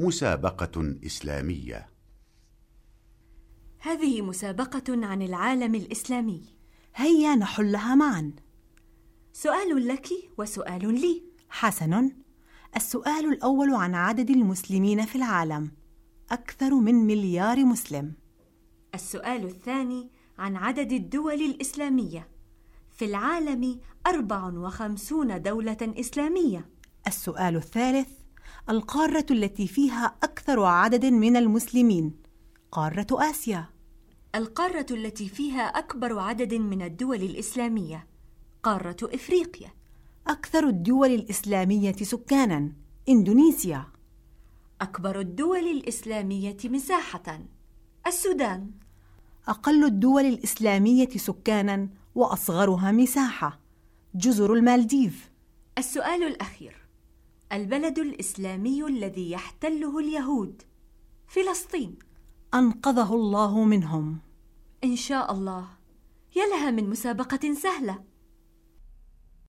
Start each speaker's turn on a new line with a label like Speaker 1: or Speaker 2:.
Speaker 1: مسابقة إسلامية.
Speaker 2: هذه مسابقة عن العالم الإسلامي.
Speaker 3: هيا نحلها معا.
Speaker 2: سؤال لك وسؤال لي.
Speaker 3: حسن السؤال الأول عن عدد المسلمين في العالم. أكثر من مليار مسلم.
Speaker 2: السؤال الثاني عن عدد الدول الإسلامية. في العالم 54 دولة إسلامية.
Speaker 3: السؤال الثالث القارة التي فيها أكثر عدد من المسلمين. قارة آسيا.
Speaker 2: القارة التي فيها أكبر عدد من الدول الإسلامية. قارة إفريقيا.
Speaker 3: أكثر الدول الإسلامية سكاناً. إندونيسيا.
Speaker 2: أكبر الدول الإسلامية مساحة. السودان.
Speaker 3: أقل الدول الإسلامية سكاناً وأصغرها مساحة. جزر المالديف.
Speaker 2: السؤال الأخير. البلد الإسلامي الذي يحتله اليهود فلسطين.
Speaker 3: أنقذه الله منهم.
Speaker 2: إن شاء الله. يا لها من مسابقة سهلة.